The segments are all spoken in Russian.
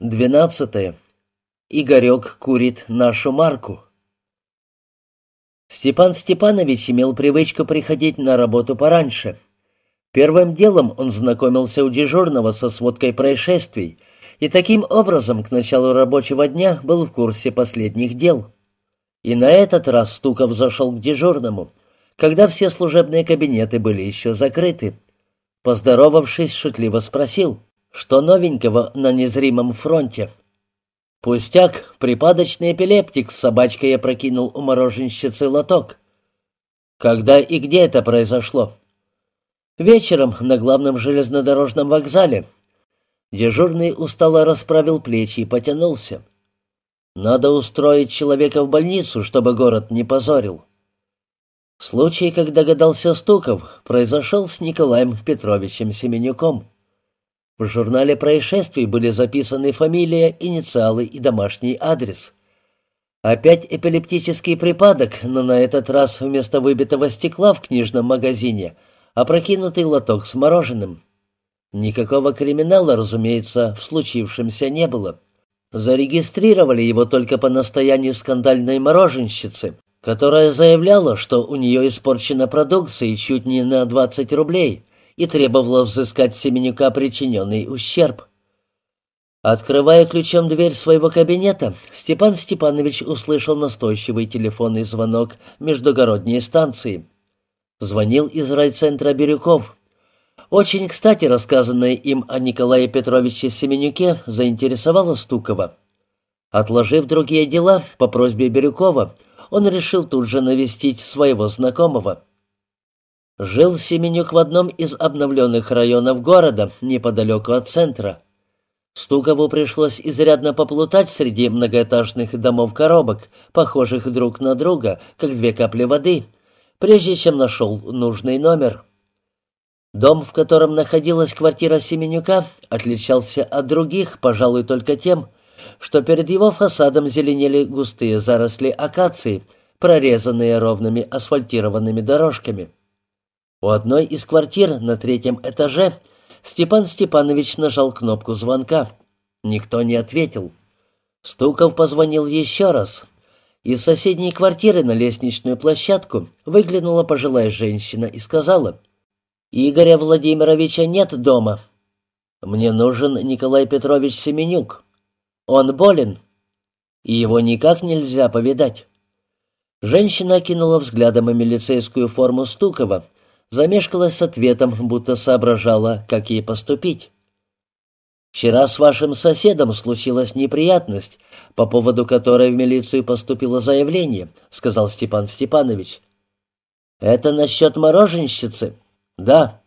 Двенадцатое. Игорек курит нашу марку. Степан Степанович имел привычку приходить на работу пораньше. Первым делом он знакомился у дежурного со сводкой происшествий и таким образом к началу рабочего дня был в курсе последних дел. И на этот раз Стуков зашел к дежурному, когда все служебные кабинеты были еще закрыты. Поздоровавшись, шутливо спросил — что новенького на незримом фронте. Пустяк, припадочный эпилептик с собачкой опрокинул у мороженщицы лоток. Когда и где это произошло? Вечером на главном железнодорожном вокзале. Дежурный устало расправил плечи и потянулся. Надо устроить человека в больницу, чтобы город не позорил. Случай, как догадался Стуков, произошел с Николаем Петровичем Семенюком. В журнале происшествий были записаны фамилия, инициалы и домашний адрес. Опять эпилептический припадок, но на этот раз вместо выбитого стекла в книжном магазине опрокинутый лоток с мороженым. Никакого криминала, разумеется, в случившемся не было. Зарегистрировали его только по настоянию скандальной мороженщицы, которая заявляла, что у нее испорчена продукция чуть не на 20 рублей, и требовала взыскать Семенюка причиненный ущерб. Открывая ключом дверь своего кабинета, Степан Степанович услышал настойчивый телефонный звонок междугородней станции. Звонил из райцентра Бирюков. Очень кстати рассказанное им о Николае Петровиче Семенюке заинтересовало Стукова. Отложив другие дела по просьбе Бирюкова, он решил тут же навестить своего знакомого. Жил Семенюк в одном из обновленных районов города, неподалеку от центра. Стукову пришлось изрядно поплутать среди многоэтажных домов-коробок, похожих друг на друга, как две капли воды, прежде чем нашел нужный номер. Дом, в котором находилась квартира Семенюка, отличался от других, пожалуй, только тем, что перед его фасадом зеленели густые заросли акации, прорезанные ровными асфальтированными дорожками. У одной из квартир на третьем этаже Степан Степанович нажал кнопку звонка. Никто не ответил. Стуков позвонил еще раз. Из соседней квартиры на лестничную площадку выглянула пожилая женщина и сказала, «Игоря Владимировича нет дома. Мне нужен Николай Петрович Семенюк. Он болен, и его никак нельзя повидать». Женщина окинула взглядом и милицейскую форму Стукова — замешкалась с ответом, будто соображала, как ей поступить. «Вчера с вашим соседом случилась неприятность, по поводу которой в милицию поступило заявление», — сказал Степан Степанович. «Это насчет мороженщицы?» «Да».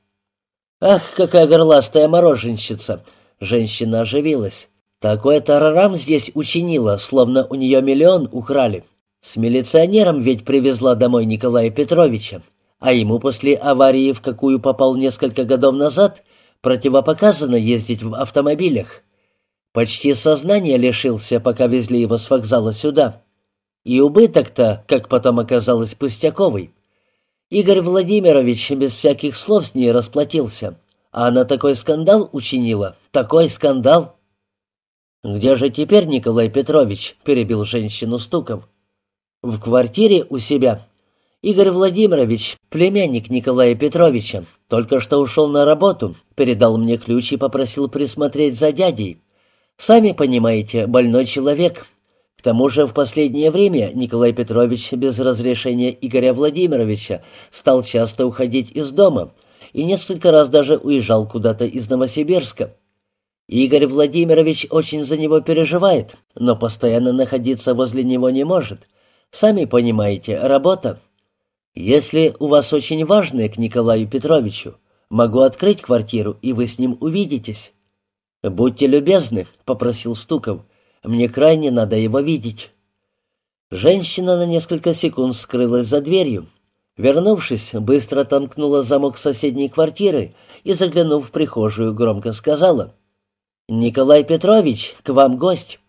«Ах, какая горластая мороженщица!» Женщина оживилась. «Такой тарарам здесь учинила, словно у нее миллион украли. С милиционером ведь привезла домой Николая Петровича а ему после аварии, в какую попал несколько годов назад, противопоказано ездить в автомобилях. Почти сознания лишился, пока везли его с вокзала сюда. И убыток-то, как потом оказалось, пустяковый. Игорь Владимирович без всяких слов с ней расплатился. А она такой скандал учинила, такой скандал. «Где же теперь Николай Петрович?» — перебил женщину Стуков. «В квартире у себя», Игорь Владимирович, племянник Николая Петровича, только что ушел на работу, передал мне ключ и попросил присмотреть за дядей. Сами понимаете, больной человек. К тому же в последнее время Николай Петрович без разрешения Игоря Владимировича стал часто уходить из дома и несколько раз даже уезжал куда-то из Новосибирска. Игорь Владимирович очень за него переживает, но постоянно находиться возле него не может. Сами понимаете, работа. «Если у вас очень важное к Николаю Петровичу, могу открыть квартиру, и вы с ним увидитесь». «Будьте любезны», — попросил Стуков. «Мне крайне надо его видеть». Женщина на несколько секунд скрылась за дверью. Вернувшись, быстро отомкнула замок соседней квартиры и, заглянув в прихожую, громко сказала. «Николай Петрович, к вам гость».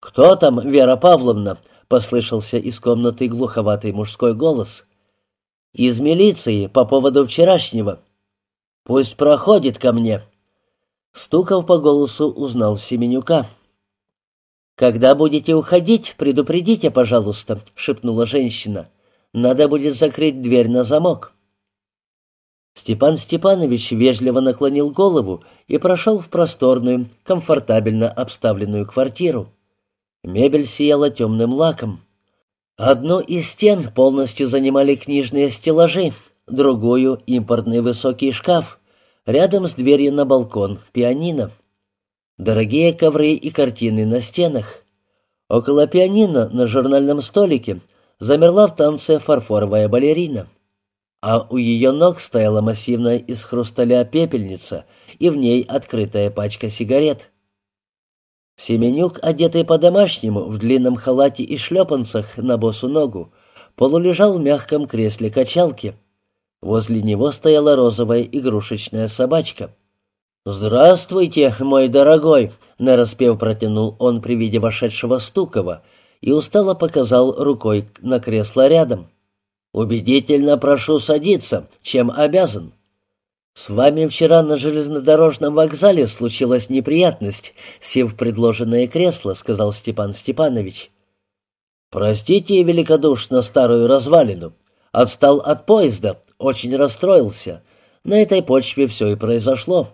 «Кто там, Вера Павловна?» — послышался из комнаты глуховатый мужской голос. «Из милиции по поводу вчерашнего. Пусть проходит ко мне». Стуков по голосу узнал Семенюка. «Когда будете уходить, предупредите, пожалуйста», — шепнула женщина. «Надо будет закрыть дверь на замок». Степан Степанович вежливо наклонил голову и прошел в просторную, комфортабельно обставленную квартиру. Мебель сияла темным лаком. Одну из стен полностью занимали книжные стеллажи, другую — импортный высокий шкаф, рядом с дверью на балкон — пианино. Дорогие ковры и картины на стенах. Около пианино на журнальном столике замерла в танце фарфоровая балерина а у ее ног стояла массивная из хрусталя пепельница и в ней открытая пачка сигарет. Семенюк, одетый по-домашнему, в длинном халате и шлепанцах на босу ногу, полулежал в мягком кресле качалки. Возле него стояла розовая игрушечная собачка. «Здравствуйте, мой дорогой!» — нараспев протянул он при виде вошедшего Стукова и устало показал рукой на кресло рядом. «Убедительно прошу садиться, чем обязан». «С вами вчера на железнодорожном вокзале случилась неприятность, сев в предложенное кресло», — сказал Степан Степанович. «Простите великодушно старую развалину. Отстал от поезда, очень расстроился. На этой почве все и произошло».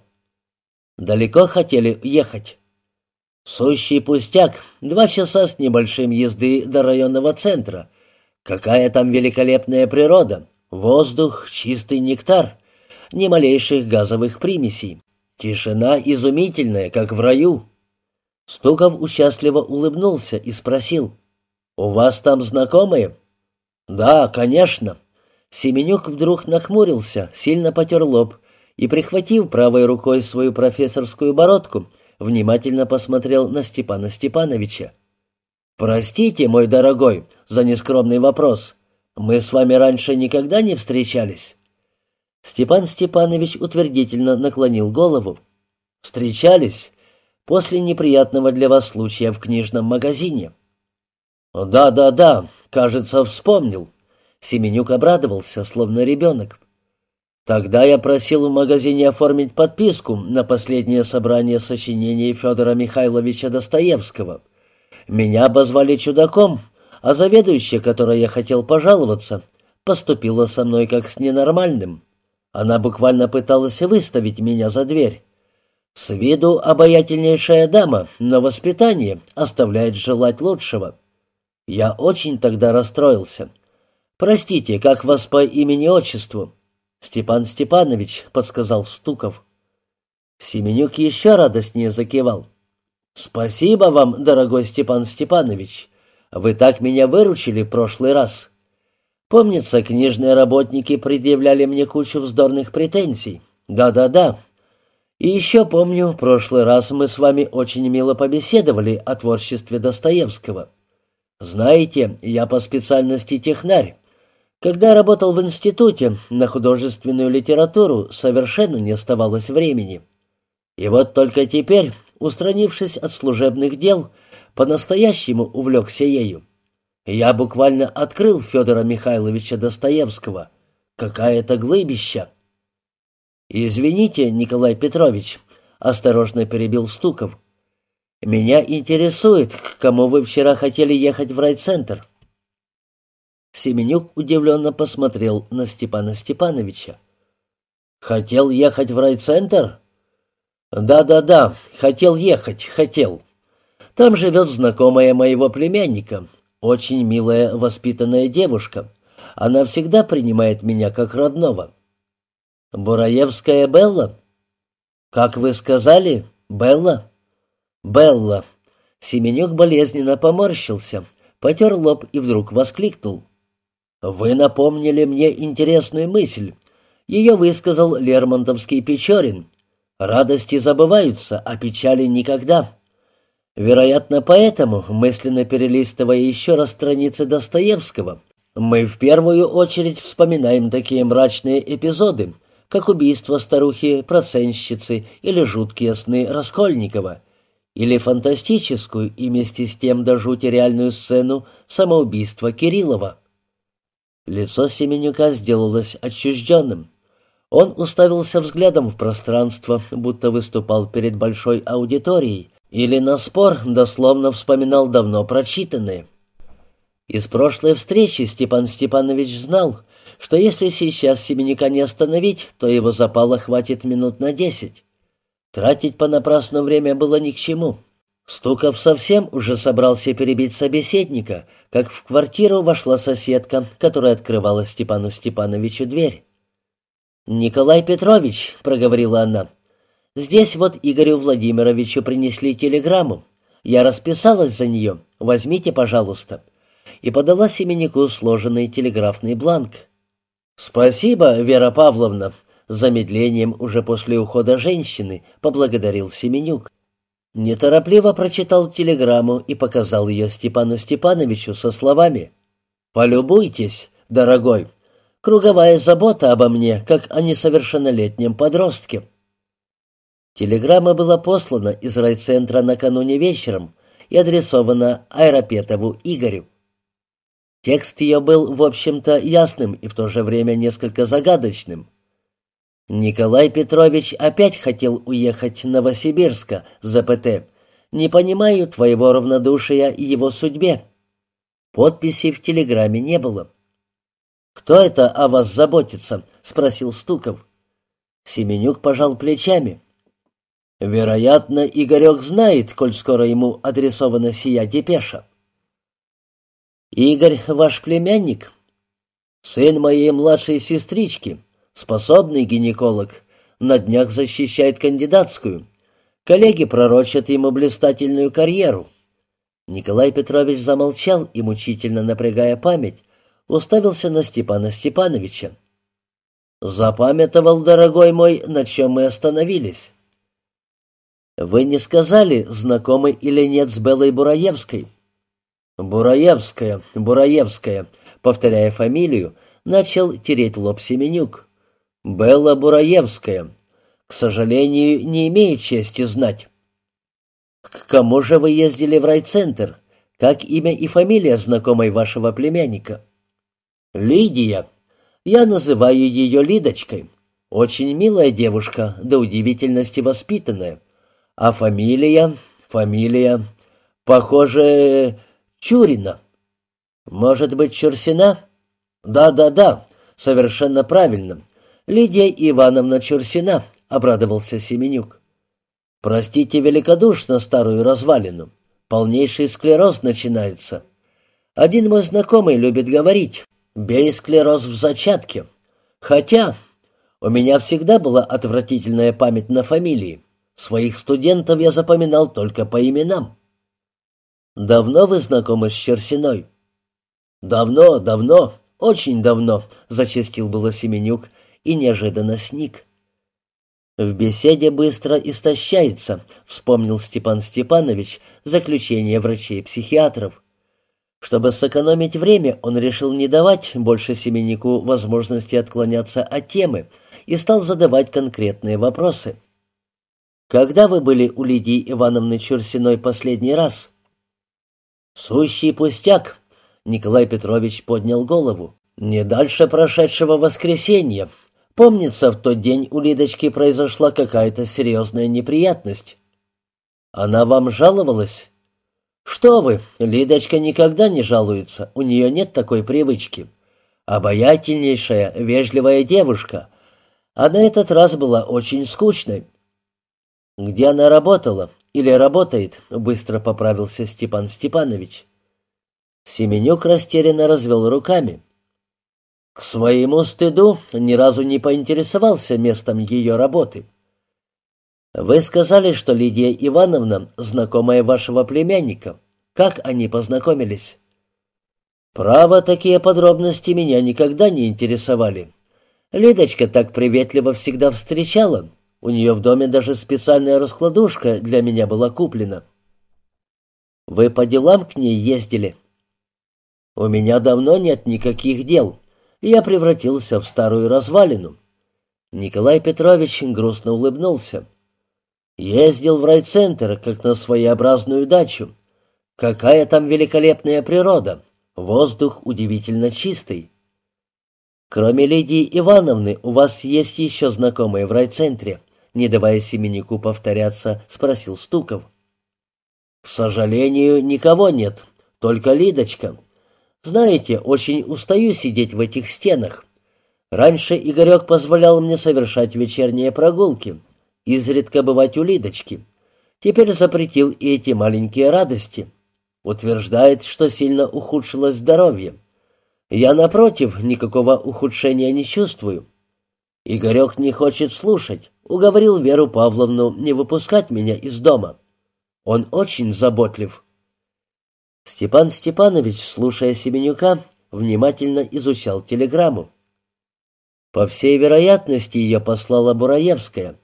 «Далеко хотели ехать?» «Сущий пустяк. Два часа с небольшим езды до районного центра. Какая там великолепная природа! Воздух, чистый нектар, ни малейших газовых примесей. Тишина изумительная, как в раю. Стуков участливо улыбнулся и спросил, «У вас там знакомые?» «Да, конечно». Семенюк вдруг нахмурился, сильно потер лоб и, прихватив правой рукой свою профессорскую бородку, внимательно посмотрел на Степана Степановича. «Простите, мой дорогой, за нескромный вопрос. Мы с вами раньше никогда не встречались?» Степан Степанович утвердительно наклонил голову. «Встречались после неприятного для вас случая в книжном магазине». «Да, да, да, кажется, вспомнил». Семенюк обрадовался, словно ребенок. «Тогда я просил в магазине оформить подписку на последнее собрание сочинений Федора Михайловича Достоевского». Меня обозвали чудаком, а заведующая, которой я хотел пожаловаться, поступила со мной как с ненормальным. Она буквально пыталась выставить меня за дверь. С виду обаятельнейшая дама, но воспитание оставляет желать лучшего. Я очень тогда расстроился. «Простите, как вас по имени-отчеству?» «Степан Степанович», — подсказал Стуков. Семенюк еще радостнее закивал. «Спасибо вам, дорогой Степан Степанович. Вы так меня выручили в прошлый раз. Помнится, книжные работники предъявляли мне кучу вздорных претензий. Да-да-да. И еще помню, в прошлый раз мы с вами очень мило побеседовали о творчестве Достоевского. Знаете, я по специальности технарь. Когда работал в институте, на художественную литературу совершенно не оставалось времени. И вот только теперь, устранившись от служебных дел, по-настоящему увлекся ею. Я буквально открыл Федора Михайловича Достоевского. Какая-то глыбища. «Извините, Николай Петрович», — осторожно перебил Стуков. «Меня интересует, к кому вы вчера хотели ехать в райцентр». Семенюк удивленно посмотрел на Степана Степановича. «Хотел ехать в райцентр?» «Да-да-да, хотел ехать, хотел. Там живет знакомая моего племянника, очень милая воспитанная девушка. Она всегда принимает меня как родного». «Бураевская Белла?» «Как вы сказали, Белла?» «Белла». Семенюк болезненно поморщился, потер лоб и вдруг воскликнул. «Вы напомнили мне интересную мысль. Ее высказал Лермонтовский Печорин. Радости забываются, а печали никогда. Вероятно, поэтому, мысленно перелистывая еще раз страницы Достоевского, мы в первую очередь вспоминаем такие мрачные эпизоды, как убийство старухи-проценщицы или жуткие сны Раскольникова, или фантастическую и вместе с тем до жути реальную сцену самоубийства Кириллова. Лицо Семенюка сделалось отчужденным. Он уставился взглядом в пространство, будто выступал перед большой аудиторией, или на спор дословно вспоминал давно прочитанное. Из прошлой встречи Степан Степанович знал, что если сейчас Семенюка не остановить, то его запала хватит минут на десять. Тратить понапрасну время было ни к чему. Стуков совсем уже собрался перебить собеседника, как в квартиру вошла соседка, которая открывала Степану Степановичу дверь. «Николай Петрович», — проговорила она, — «здесь вот Игорю Владимировичу принесли телеграмму. Я расписалась за нее. Возьмите, пожалуйста». И подала Семеннику сложенный телеграфный бланк. «Спасибо, Вера Павловна», — замедлением уже после ухода женщины поблагодарил Семенюк. Неторопливо прочитал телеграмму и показал ее Степану Степановичу со словами «Полюбуйтесь, дорогой, круговая забота обо мне, как о несовершеннолетнем подростке». Телеграмма была послана из райцентра накануне вечером и адресована Айропетову Игорю. Текст ее был, в общем-то, ясным и в то же время несколько загадочным. Николай Петрович опять хотел уехать Новосибирска за ПТ. Не понимаю твоего равнодушия и его судьбе. Подписи в телеграмме не было. «Кто это о вас заботится?» — спросил Стуков. Семенюк пожал плечами. «Вероятно, Игорек знает, коль скоро ему адресована сия депеша». «Игорь ваш племянник?» «Сын моей младшей сестрички», способный гинеколог, на днях защищает кандидатскую. Коллеги пророчат ему блистательную карьеру. Николай Петрович замолчал и, мучительно напрягая память, уставился на Степана Степановича. «Запамятовал, дорогой мой, на чем мы остановились». «Вы не сказали, знакомы или нет с Белой Бураевской?» «Бураевская, Бураевская», повторяя фамилию, начал тереть лоб Семенюк. Белла Бураевская. К сожалению, не имею чести знать. К кому же вы ездили в райцентр? Как имя и фамилия знакомой вашего племянника? Лидия. Я называю ее Лидочкой. Очень милая девушка, до удивительности воспитанная. А фамилия? Фамилия? Похоже, Чурина. Может быть, Чурсина? Да-да-да, совершенно правильно. Лидия Ивановна Чурсина», — обрадовался Семенюк. «Простите великодушно старую развалину. Полнейший склероз начинается. Один мой знакомый любит говорить, бей склероз в зачатке. Хотя у меня всегда была отвратительная память на фамилии. Своих студентов я запоминал только по именам». «Давно вы знакомы с Черсиной?» «Давно, давно, очень давно», — зачастил было Семенюк, и неожиданно сник. «В беседе быстро истощается», — вспомнил Степан Степанович заключение врачей-психиатров. Чтобы сэкономить время, он решил не давать больше Семеннику возможности отклоняться от темы и стал задавать конкретные вопросы. «Когда вы были у Лидии Ивановны Чурсиной последний раз?» «Сущий пустяк», — Николай Петрович поднял голову. «Не дальше прошедшего воскресенья, Помнится, в тот день у Лидочки произошла какая-то серьезная неприятность. Она вам жаловалась? Что вы, Лидочка никогда не жалуется, у нее нет такой привычки. Обаятельнейшая, вежливая девушка. А на этот раз была очень скучной. Где она работала? Или работает? Быстро поправился Степан Степанович. Семенюк растерянно развел руками. К своему стыду ни разу не поинтересовался местом ее работы. Вы сказали, что Лидия Ивановна знакомая вашего племянника. Как они познакомились? Право, такие подробности меня никогда не интересовали. Лидочка так приветливо всегда встречала. У нее в доме даже специальная раскладушка для меня была куплена. Вы по делам к ней ездили? У меня давно нет никаких дел я превратился в старую развалину. Николай Петрович грустно улыбнулся. Ездил в райцентр, как на своеобразную дачу. Какая там великолепная природа, воздух удивительно чистый. «Кроме Лидии Ивановны, у вас есть еще знакомые в райцентре?» Не давая Семенюку повторяться, спросил Стуков. «К сожалению, никого нет, только Лидочка. Знаете, очень устаю сидеть в этих стенах. Раньше Игорек позволял мне совершать вечерние прогулки, изредка бывать у Лидочки. Теперь запретил и эти маленькие радости. Утверждает, что сильно ухудшилось здоровье. Я, напротив, никакого ухудшения не чувствую. Игорек не хочет слушать, уговорил Веру Павловну не выпускать меня из дома. Он очень заботлив. Степан Степанович, слушая Семенюка, внимательно изучал телеграмму. По всей вероятности, ее послала Бураевская.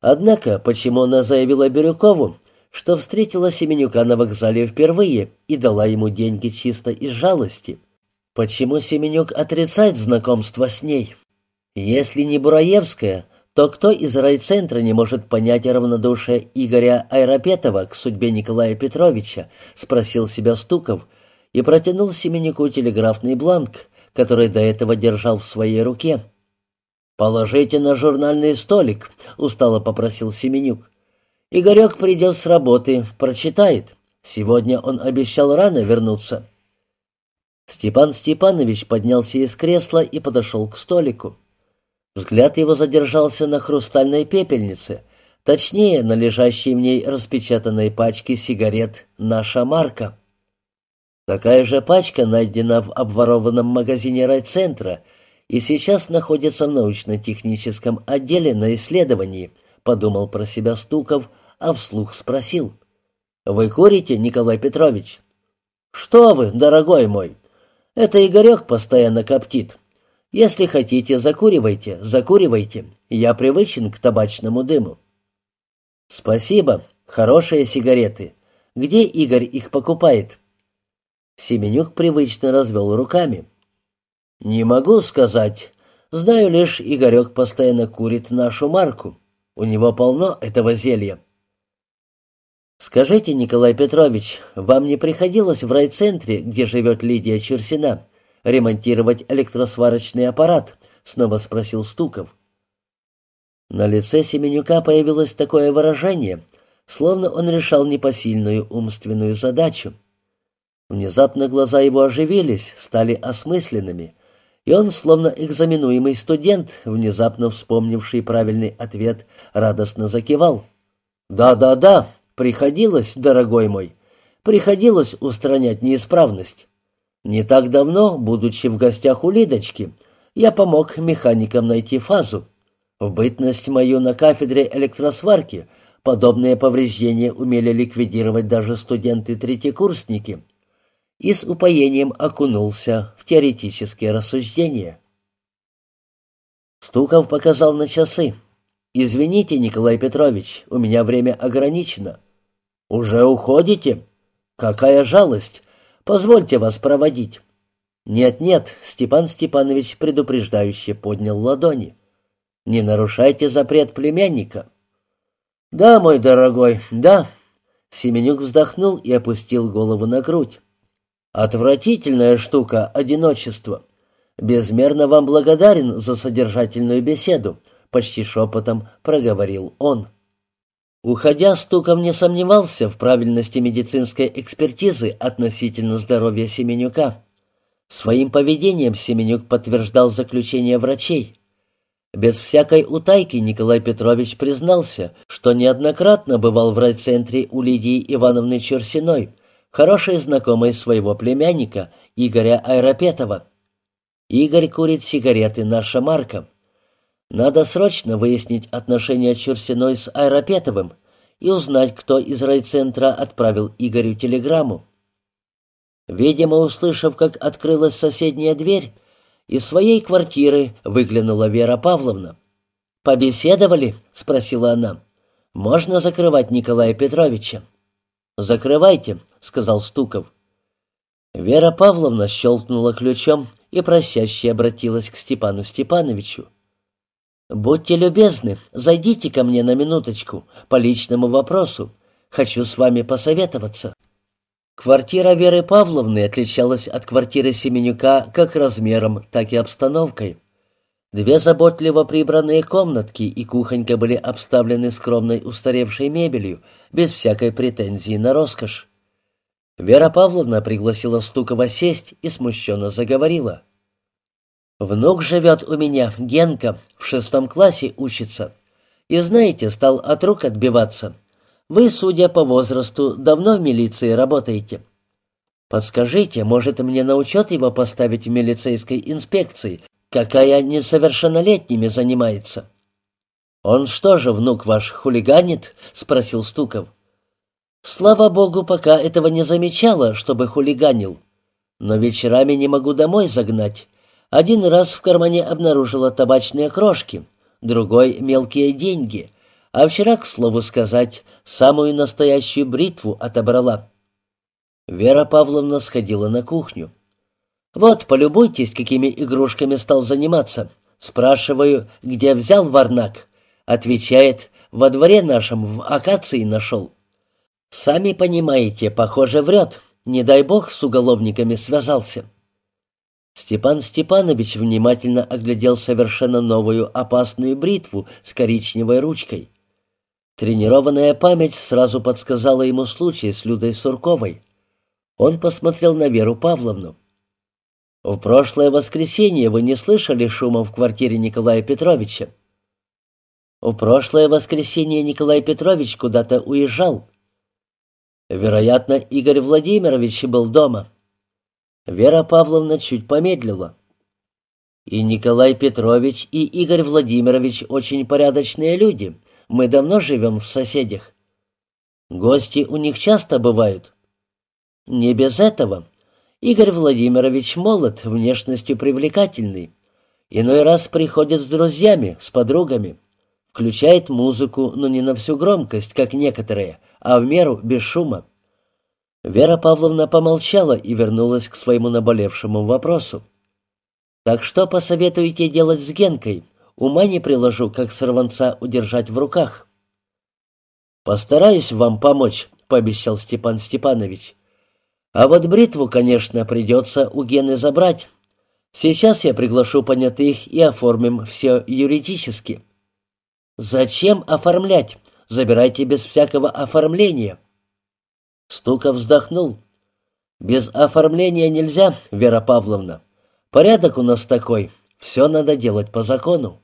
Однако, почему она заявила Бирюкову, что встретила Семенюка на вокзале впервые и дала ему деньги чисто из жалости? Почему Семенюк отрицает знакомство с ней? Если не Бураевская, то кто из райцентра не может понять равнодушие Игоря Айропетова к судьбе Николая Петровича, спросил себя Стуков и протянул Семенюку телеграфный бланк, который до этого держал в своей руке. «Положите на журнальный столик», — устало попросил Семенюк. «Игорек придет с работы, прочитает. Сегодня он обещал рано вернуться». Степан Степанович поднялся из кресла и подошел к столику. Взгляд его задержался на хрустальной пепельнице, точнее, на лежащей в ней распечатанной пачке сигарет «Наша марка». Такая же пачка найдена в обворованном магазине райцентра и сейчас находится в научно-техническом отделе на исследовании, подумал про себя Стуков, а вслух спросил. «Вы курите, Николай Петрович?» «Что вы, дорогой мой, это Игорек постоянно коптит. Если хотите, закуривайте, закуривайте. Я привычен к табачному дыму. Спасибо. Хорошие сигареты. Где Игорь их покупает? Семенюк привычно развел руками. Не могу сказать. Знаю лишь, Игорек постоянно курит нашу марку. У него полно этого зелья. «Скажите, Николай Петрович, вам не приходилось в райцентре, где живет Лидия Чурсина, ремонтировать электросварочный аппарат?» — снова спросил Стуков. На лице Семенюка появилось такое выражение, словно он решал непосильную умственную задачу. Внезапно глаза его оживились, стали осмысленными, и он, словно экзаменуемый студент, внезапно вспомнивший правильный ответ, радостно закивал. «Да-да-да, приходилось, дорогой мой, приходилось устранять неисправность. Не так давно, будучи в гостях у Лидочки, я помог механикам найти фазу. В бытность мою на кафедре электросварки подобные повреждения умели ликвидировать даже студенты-третьекурсники. И с упоением окунулся в теоретические рассуждения. Стуков показал на часы. «Извините, Николай Петрович, у меня время ограничено». «Уже уходите? Какая жалость! Позвольте вас проводить». «Нет-нет», — Степан Степанович предупреждающе поднял ладони. «Не нарушайте запрет племянника». «Да, мой дорогой, да». Семенюк вздохнул и опустил голову на грудь. «Отвратительная штука — одиночество. Безмерно вам благодарен за содержательную беседу», — почти шепотом проговорил он. Уходя, Стуков не сомневался в правильности медицинской экспертизы относительно здоровья Семенюка. Своим поведением Семенюк подтверждал заключение врачей. Без всякой утайки Николай Петрович признался, что неоднократно бывал в райцентре у Лидии Ивановны Черсиной, хорошей знакомой своего племянника Игоря Айропетова. Игорь курит сигареты «Наша марка». Надо срочно выяснить отношения Чурсиной с Айропетовым и узнать, кто из райцентра отправил Игорю телеграмму. Видимо, услышав, как открылась соседняя дверь, из своей квартиры выглянула Вера Павловна. «Побеседовали?» — спросила она. «Можно закрывать Николая Петровича?» «Закрывайте», — сказал Стуков. Вера Павловна щелкнула ключом и просяще обратилась к Степану Степановичу. «Будьте любезны, зайдите ко мне на минуточку по личному вопросу. Хочу с вами посоветоваться». Квартира Веры Павловны отличалась от квартиры Семенюка как размером, так и обстановкой. Две заботливо прибранные комнатки и кухонька были обставлены скромной устаревшей мебелью, без всякой претензии на роскошь. Вера Павловна пригласила Стукова сесть и смущенно заговорила. «Внук живет у меня, Генка, в шестом классе учится. И, знаете, стал от рук отбиваться. Вы, судя по возрасту, давно в милиции работаете. Подскажите, может, мне на учет его поставить в милицейской инспекции, какая несовершеннолетними занимается?» «Он что же, внук ваш, хулиганит?» — спросил Стуков. «Слава богу, пока этого не замечала, чтобы хулиганил. Но вечерами не могу домой загнать. Один раз в кармане обнаружила табачные крошки, другой — мелкие деньги, а вчера, к слову сказать, самую настоящую бритву отобрала». Вера Павловна сходила на кухню. «Вот, полюбуйтесь, какими игрушками стал заниматься. Спрашиваю, где взял варнак?» Отвечает, во дворе нашем в акации нашел. Сами понимаете, похоже, врет. Не дай бог с уголовниками связался. Степан Степанович внимательно оглядел совершенно новую опасную бритву с коричневой ручкой. Тренированная память сразу подсказала ему случай с Людой Сурковой. Он посмотрел на Веру Павловну. «В прошлое воскресенье вы не слышали шума в квартире Николая Петровича?» «В прошлое воскресенье Николай Петрович куда-то уезжал». «Вероятно, Игорь Владимирович был дома». Вера Павловна чуть помедлила. «И Николай Петрович, и Игорь Владимирович очень порядочные люди. Мы давно живем в соседях. Гости у них часто бывают». «Не без этого. Игорь Владимирович молод, внешностью привлекательный. Иной раз приходит с друзьями, с подругами. Включает музыку, но не на всю громкость, как некоторые, а в меру, без шума. Вера Павловна помолчала и вернулась к своему наболевшему вопросу. «Так что посоветуете делать с Генкой? Ума не приложу, как сорванца удержать в руках». «Постараюсь вам помочь», — пообещал Степан Степанович. А вот бритву, конечно, придется у Гены забрать. Сейчас я приглашу понятых и оформим все юридически. Зачем оформлять? Забирайте без всякого оформления. Стуков вздохнул. Без оформления нельзя, Вера Павловна. Порядок у нас такой. Все надо делать по закону.